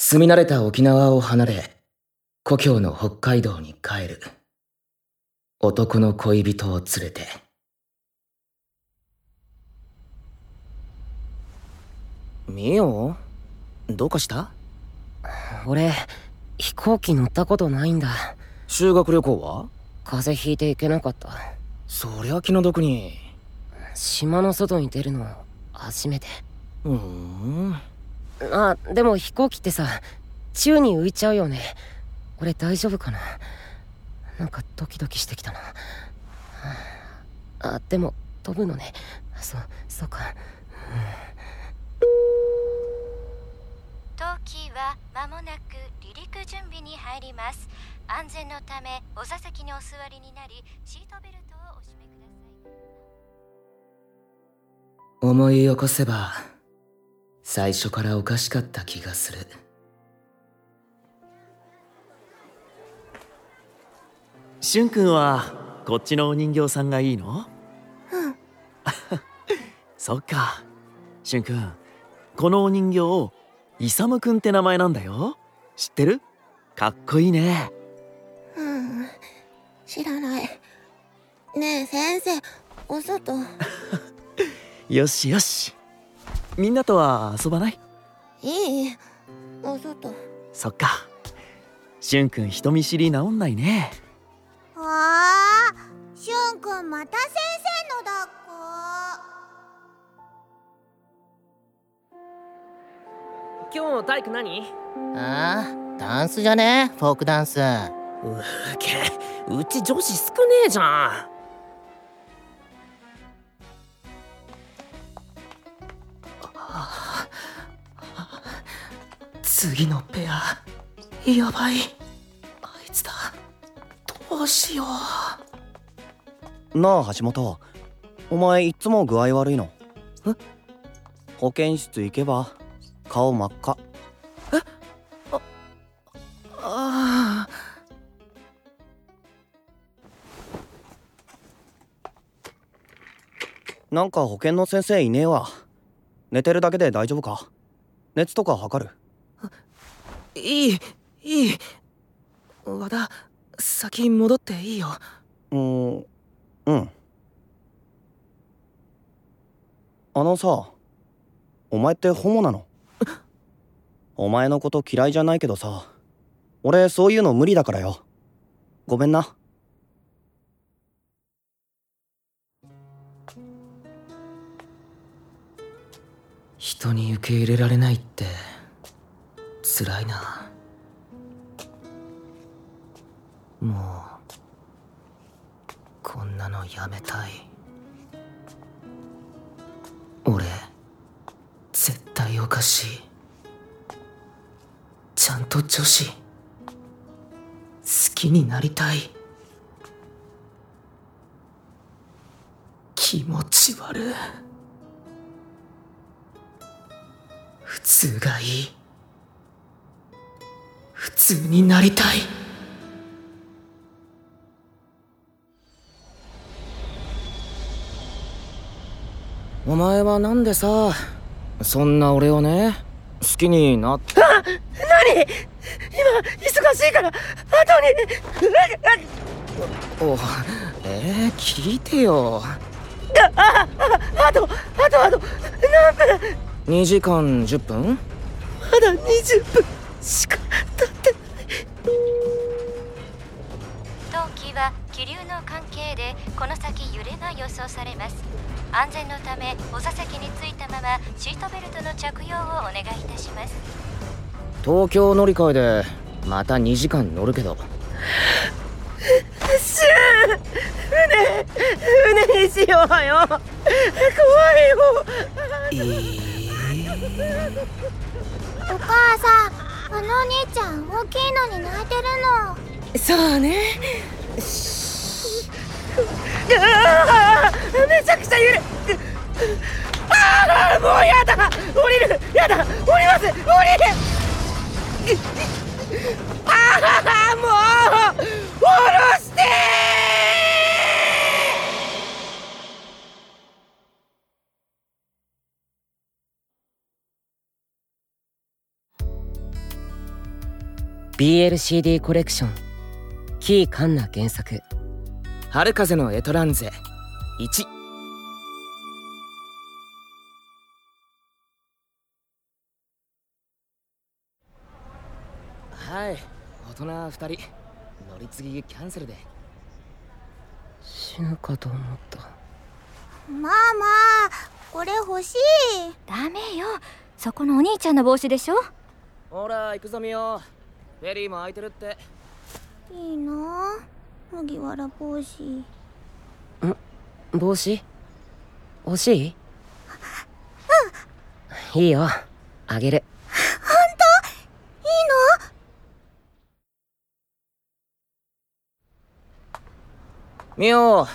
住み慣れた沖縄を離れ、故郷の北海道に帰る。男の恋人を連れて。ミオ？どうかした？俺飛行機乗ったことないんだ。修学旅行は？風邪ひいて行けなかった。そりゃ気の毒に。島の外に出るの初めて。うーんあでも飛行機ってさ宙に浮いちゃうよね。俺大丈夫かな？なんかドキドキしてきたな。あでも飛ぶのね。そそうか、当機は間もなく離陸準備に入ります。安全のためお座席にお座りになりシートベルトをお締めください。思い起こせば、最初からおかしかった気がする。しゅんくんはこっちのお人形さんがいいの？うん。そっか。しゅんくんこのお人形イサムくんって名前なんだよ。知ってる？かっこいいね。うん。知らない。ねえ先生お外。よしよしみんなとは遊ばない？いいお外そっか。しゅんくん人見知り治んないね。わあしゅんくんまた先生の抱っ今日の体育何？ああダンスじゃね？フォークダンス。うけうち女子少ねえじゃん次のペア、やばい。あいつだ。どうしよう。なあ橋本。お前いっつも具合悪いの？え？保健室行けば顔真っ赤。ああ。なんか保健の先生いねえわ。寝てるだけで大丈夫か？熱とか測るいい、いい。和田、先戻っていいよ。うーんうん。あのさお前ってホモなの？お前のこと嫌いじゃないけどさ俺そういうの無理だからよ。ごめんな。人に受け入れられないって、辛いな。もう、こんなのやめたい。俺、絶対おかしい。ちゃんと女子、好きになりたい。気持ち悪い。普通がいい通になりたい。お前はなんでさそんな俺をね好きになっあ何？今忙しいから後におえー、聞いてよ。ああああとあとあと何分2時間10分？まだ20分しかは気流の関係でこの先揺れが予想されます。安全のためお座席についたままシートベルトの着用をお願いいたします。東京乗り換えでまた2時間乗るけど。シュー船船にしようよ。怖いよ。いいお母さんあのお兄ちゃん大きいのに泣いてるの。そうねめちゃくちゃ揺れああもうやだ降りる。やだ降ります降りるああもう下ろしてー BLCD コレクション。キーカンナ原作。春風のエトランゼ。1はい。大人2人。乗り継ぎキャンセルで。死ぬかと思った。ママこれ欲しい。ダメよ。そこのお兄ちゃんの帽子でしょ？ほら行くぞみよフェリーも空いてるっていいな。麦わら帽子。帽子？欲しい？うん。いいよ。あげる。みよ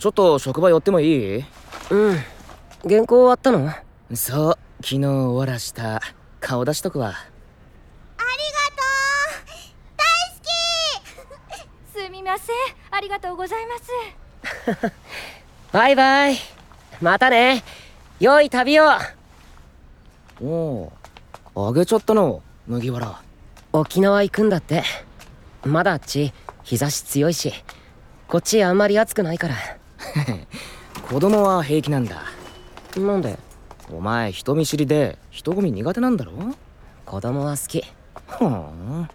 ちょっと職場寄ってもいい？うん。原稿終わったの？そう昨日終わらした。顔出しとくわすみません。ありがとうございます。バイバイ。またね。良い旅を。おおあげちゃったの。麦わら。沖縄行くんだって。まだあっち日差し強いし。こっちあんまり暑くないから。子供は平気なんだ。なんで？お前人見知りで人混み苦手なんだろ？子供は好き。ふん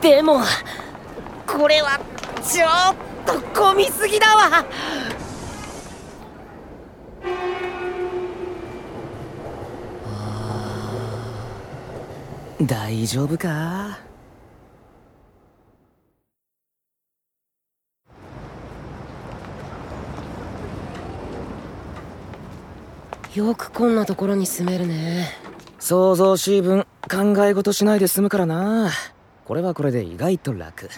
でもこれはちょっと混みすぎだわ。大丈夫か？よくこんなところに住めるね想像しい分考え事しないで済むからな。これはこれで意外と楽。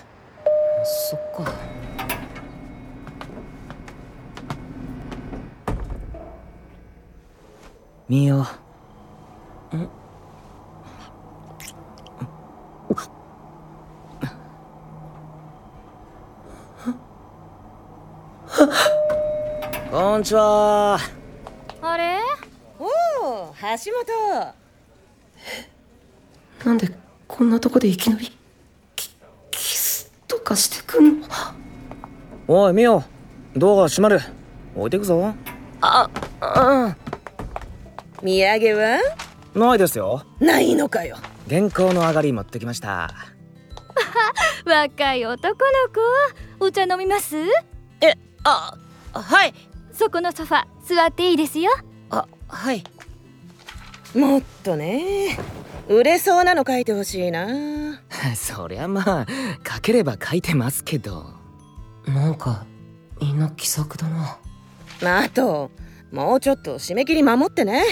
そっか。みよ こんにちは。あれ？おお橋本。なんでこんなとこでいきなりキキスとかしてくんの？おいみよドア閉まる。置いてくぞ。あうん土産は？ないですよ。ないのかよ。原稿の上がり持ってきました。若い男の子お茶飲みます？あはい。そこのソファ座っていいですよ。あはい。もっとね売れそうなの書いてほしいな。そりゃまあ書ければ書いてますけど。なんかみんな気さくだな。あともうちょっと締め切り守ってね。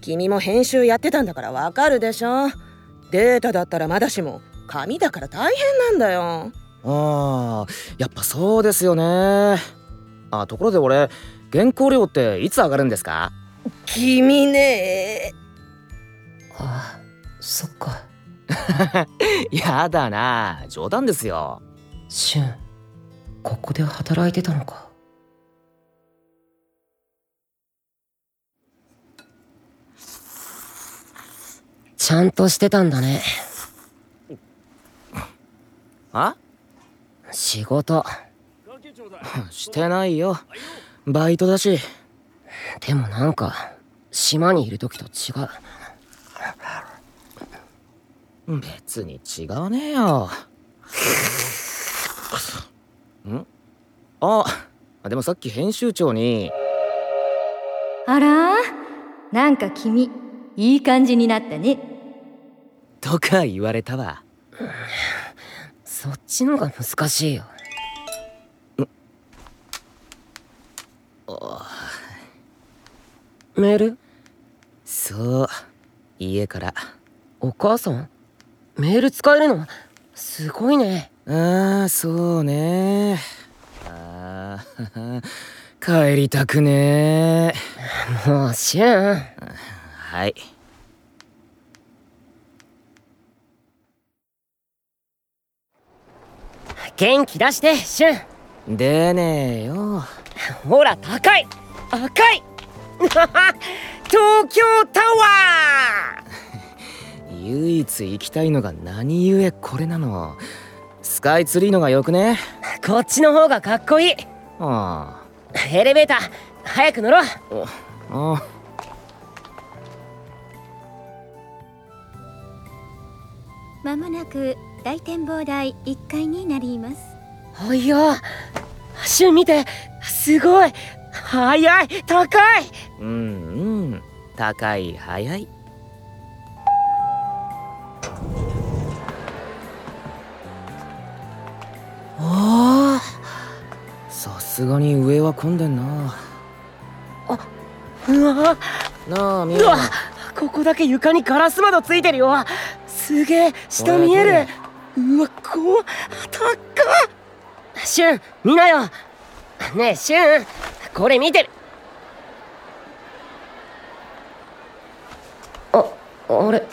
君も編集やってたんだからわかるでしょ。データだったらまだしも紙だから大変なんだよ。ああやっぱそうですよね。あところで俺原稿料っていつ上がるんですか？君ねあそっか。やだな。冗談ですよ。シュンここで働いてたのか。ちゃんとしてたんだね。あ？仕事。してないよ。バイトだし。でもなんか島にいる時と違う別に違わねえよ ん？あでもさっき編集長に。あら？なんか君いい感じになったね。とか言われたわ。そっちのが難しいよ。メール？そう。家から。お母さん？メール使えるの？すごいね。ああそうね。あー帰りたくね。えもうシュンはい。元気出してシュン出ねえよ。ほら高い！赤い！東京タワー唯一行きたいのが何故これなの？スカイツリーのがよくね？こっちの方がかっこいい。あエレベーター早く乗ろう。ああ。まもなく大展望台1階になります。あいや。シュン見て。すごい。速い。高い。うんうん。高い早いおおさすがに上は混んでんな。うわなあみうわここだけ床にガラス窓ついてるよ。すげえ下見える。う？わこう高っ。シュン見なよ。ねえシュンこれ見てる。ああれ？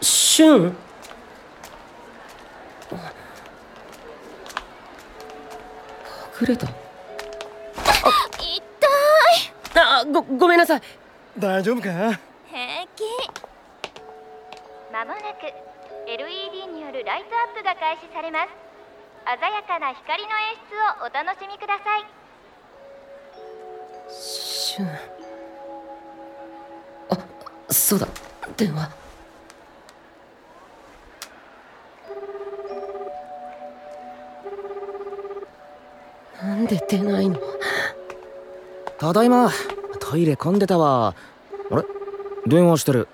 シュン？隠れた痛い。あごごめんなさい。大丈夫か？平気。まもなく LED によるライトアップが開始されます。鮮やかな光の演出をお楽しみください。シュン。あそうだ。電話で出ないの。ただいま。トイレ混んでたわ。あれ？電話してる。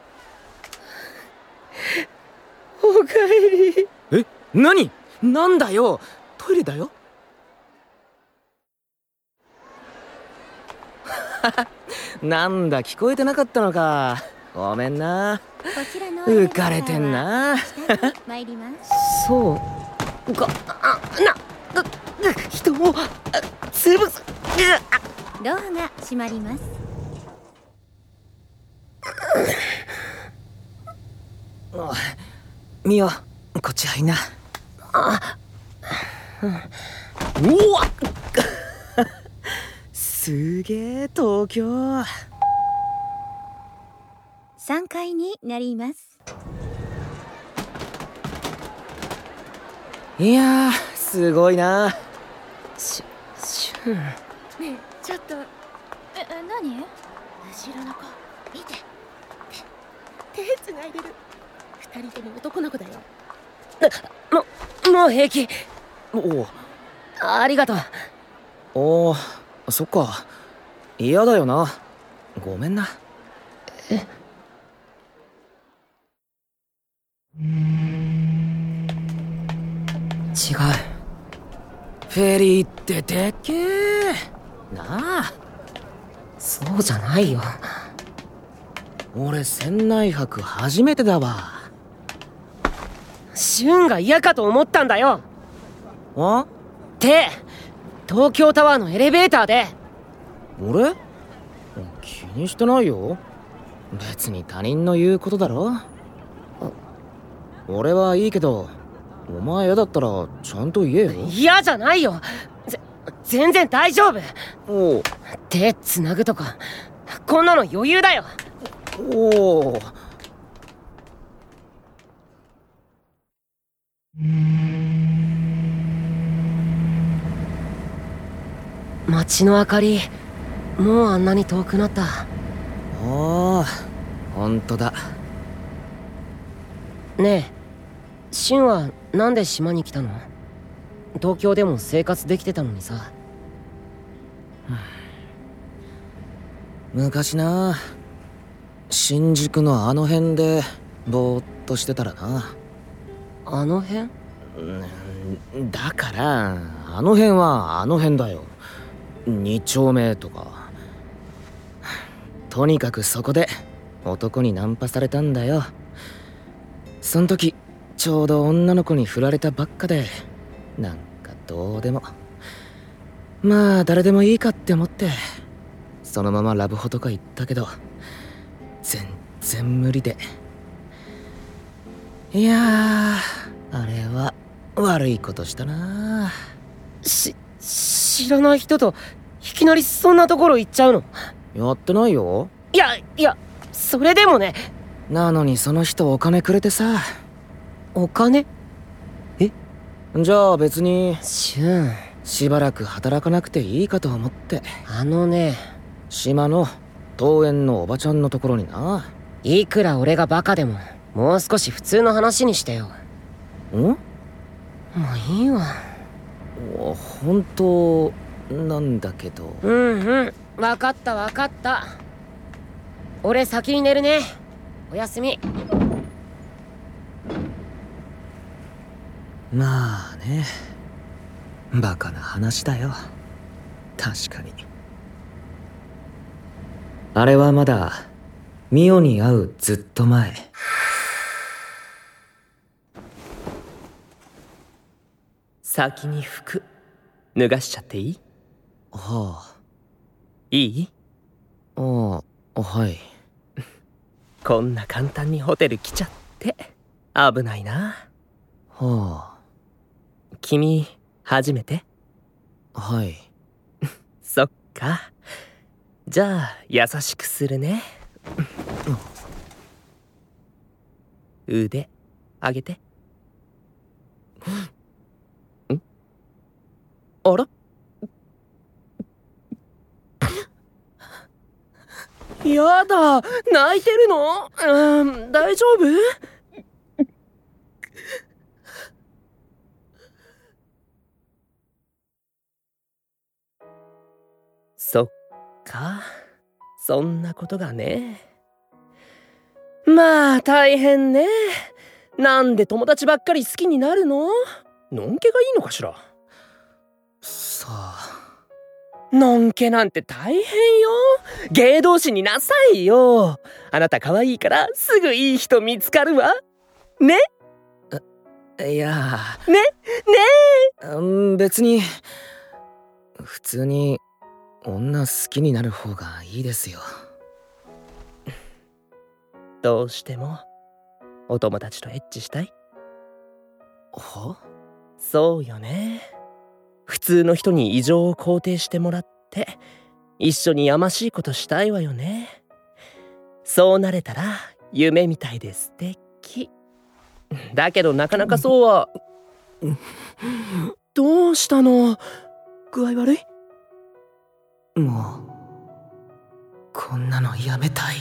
おかえり。え？何？なんだよ。トイレだよ。なんだ聞こえてなかったのか。ごめんな。浮かれてんな。そう。かあなな人をあ潰すドアが閉まります。ミオこっち入んな。うわすげえ東京。3階になります。いやーすごいなしシュンねえちょっとえ何？後ろの子見て。手手つないでる。二人とも男の子だよ。ももう平気。おありがとう。おおそっか。嫌だよな。ごめんな。違うフェリーってでっけえ。なあそうじゃないよ。俺船内泊初めてだわ。シュンが嫌かと思ったんだよ。あ？って東京タワーのエレベーターで。俺？気にしてないよ。別に他人の言うことだろ。俺はいいけどお前嫌だったらちゃんと言えよ。嫌じゃないよ。ぜ全然大丈夫。お手つなぐとかこんなの余裕だよ。おお街の明かりもうあんなに遠くなった。ああほんとだ。ねえシンはなんで島に来たの？東京でも生活できてたのにさ。昔な。新宿のあの辺でぼーっとしてたらな。あの辺？うんだからあの辺はあの辺だよ。二丁目とか。とにかくそこで男にナンパされたんだよ。そん時ちょうど女の子に振られたばっかでなんかどうでも。まあ誰でもいいかって思ってそのままラブホとか行ったけど全然無理で。いやーあれは悪いことしたな。し知らない人といきなりそんなところ行っちゃうの？やってないよ。いやいやそれでもね。なのにその人お金くれてさお金？じゃあ別に。シュン。しばらく働かなくていいかと思って。あのね。島の桃園のおばちゃんのところにな。いくら俺がバカでももう少し普通の話にしてよ。ん？もういいわ。本当なんだけど。うんうん。分かった分かった。俺先に寝るね。おやすみまあね。バカな話だよ。確かに。あれはまだミオに会うずっと前。先に服脱がしちゃっていい？はあ。いい？ああはい。こんな簡単にホテル来ちゃって危ないな。は君初めて？あはい。そっか。じゃあ優しくするね。腕上げて。ん？あら？やだ泣いてるの？うん大丈夫？そんなことがね。まあ大変ね。なんで友達ばっかり好きになるの？のんけがいいのかしら？さあ。のんけなんて大変よ。芸同士になさいよ。あなた可愛いからすぐいい人見つかるわ。ね？いや。ね？ね？うん別に普通に女好きになる方がいいですよ。どうしてもお友達とエッチしたい。は？そうよね。普通の人に異常を肯定してもらって一緒にやましいことしたいわよね。そうなれたら夢みたいで素敵。だけどなかなかそうは。どうしたの？具合悪い？もうこんなのやめたい。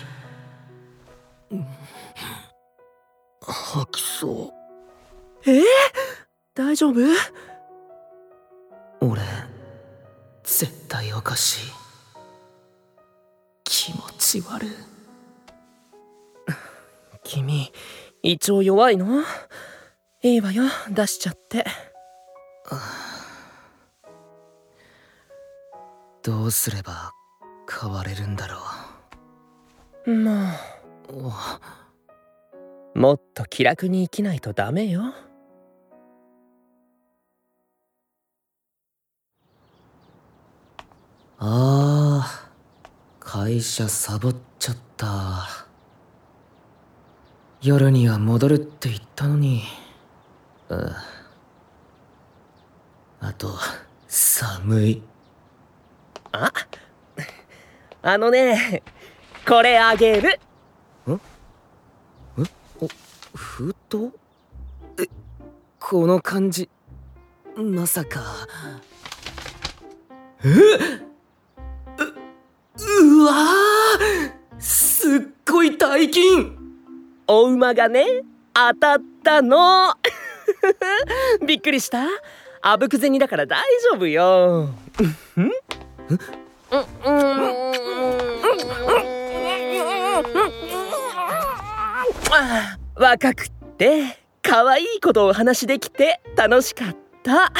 吐きそうえ？ー、大丈夫？俺絶対おかしい。気持ち悪い。君胃腸弱いの？いいわよ出しちゃってどうすれば変われるんだろもううもっと気楽に生きないとダメよ。ああ会社サボっちゃった。夜には戻るって言ったのに。う。んあと寒いあ？あのねこれあげる。んえ？お封筒？え？この感じ。まさか。え？ううわー！すっごい大金。お馬がね当たったの。びっくりした。あぶく銭だから大丈夫よ若くって可愛いことをお話できて楽しかった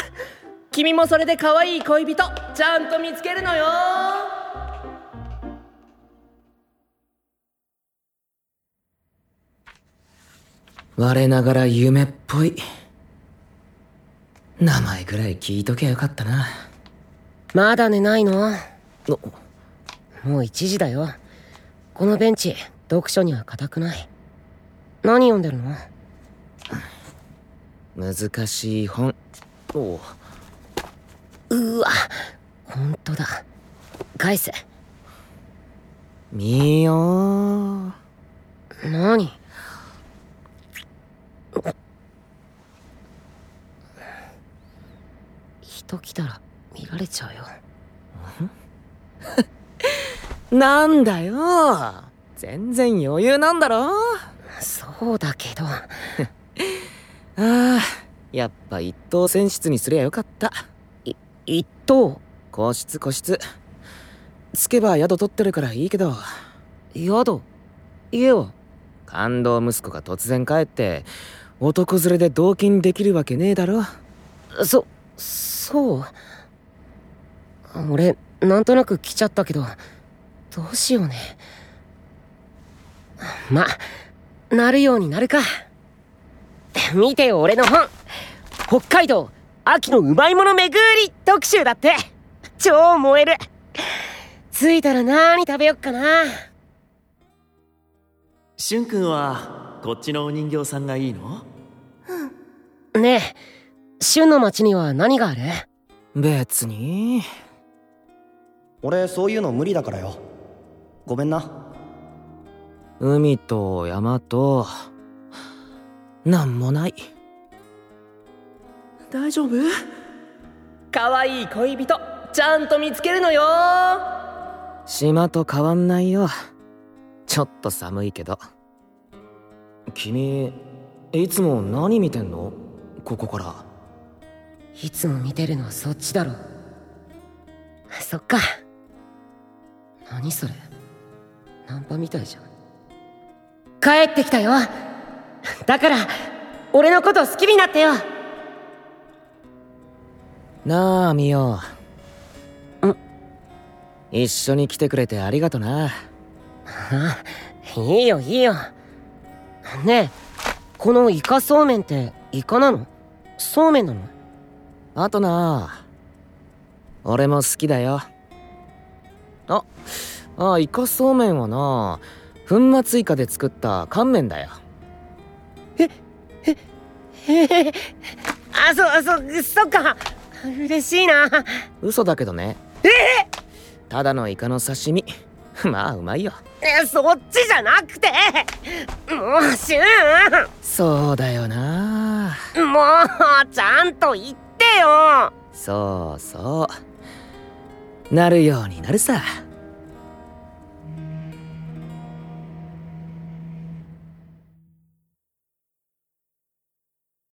君もそれで可愛い恋人ちゃん。と見つけるのよ我ながら夢っぽい名前ぐらい聞いときゃよかったなまだ寝ないの？もう1時だよ。このベンチ読書には硬くない。何読んでるの？難しい本。お。うわ本当だ。返せ。見よ何人来たら見られちゃうよなんだよ。全然余裕なんだろ。そうだけど。ああやっぱ一等船室にすりゃよかった。い一等？個室個室。つけば宿取ってるからいいけど。宿？家は感動息子が突然帰って男連れで同金できるわけねえだろ。そそう？俺なんとなく来ちゃったけどどうしようね。まなるようになるか。見てよ俺の本。北海道秋のうまいもの巡り特集だって。超燃える。着いたら何食べよっかな。しゅんくんはこっちのお人形さんがいいの？ねえ旬の町には何がある？別に。俺そういうの無理だからよごめんな。海と山となんもない。大丈夫？可愛い恋人ちゃんと見つけるのよ。島と変わんないよ。ちょっと寒いけど。君いつも何見てんの？ここから。いつも見てるのはそっちだろ。そっか。何それ？ナンパみたいじゃん。帰ってきたよ。だから俺のこと好きになってよ。なあみよん。一緒に来てくれてありがとな。あ いいよいいよ。ねえこのイカそうめんってイカなの？そうめんなの？あとな俺も好きだよ。ああイカそうめんはな粉末イカで作った乾麺だよ。へへあそそそっか。嬉しいな。嘘だけどね。えただのイカの刺身。まあうまいよ。えそっちじゃなくて。もうシュそうだよな。もうちゃんと言ってよ。そうそう。なるようになるさ